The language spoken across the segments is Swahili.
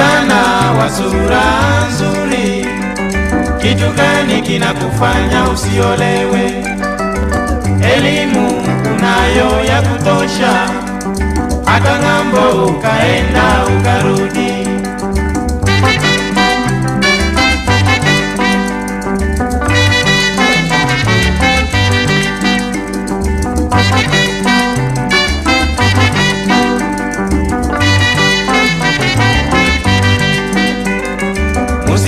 wa sura nzuri, kitu gani kinakufanya usiolewe? Elimu unayo ya kutosha, hata ng'ambo ukaenda ukarudi.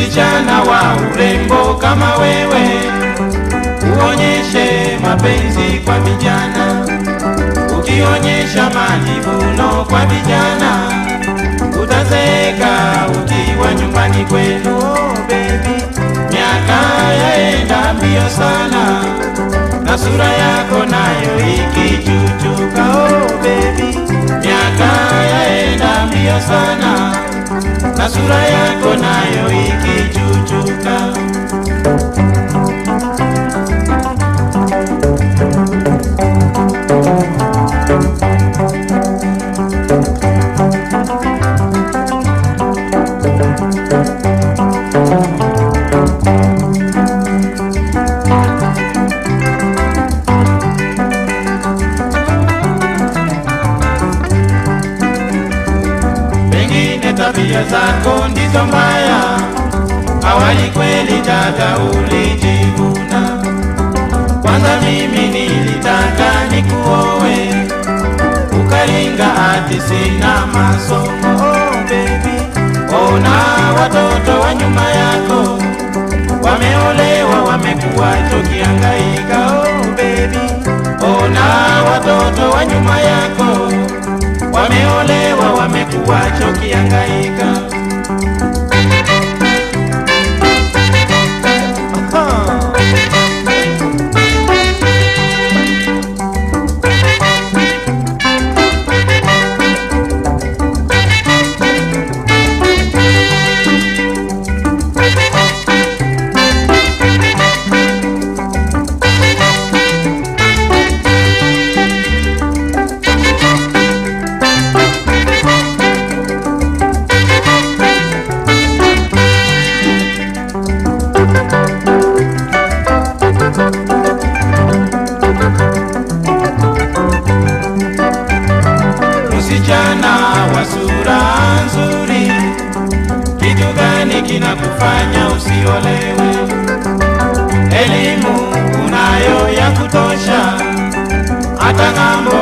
Msichana wa urembo kama wewe, uonyeshe mapenzi kwa vijana. Ukionyesha majivuno kwa vijana, utazeeka ukiwa nyumbani kwenu. Oh, baby, miaka yaenda mbio sana na sura yako nayo ikichuchuka. Oh, baby, miaka yaenda mbio sana na sura yako nayo ikichuchuka. Tabia zako ndizo mbaya, awali kweli dada ulijivuna. Kwanza mimi nilitaka nikuowe, ukaringa ati sina masomo. Oh, baby, ona watoto wa nyuma yako wameolewa, wamekuwa tukihangaika. Oh, baby, ona watoto wa nyuma yako wamekuwa chokihangaika. Gani kinakufanya usiolewe? Elimu unayo ya kutosha, hata ng'ambo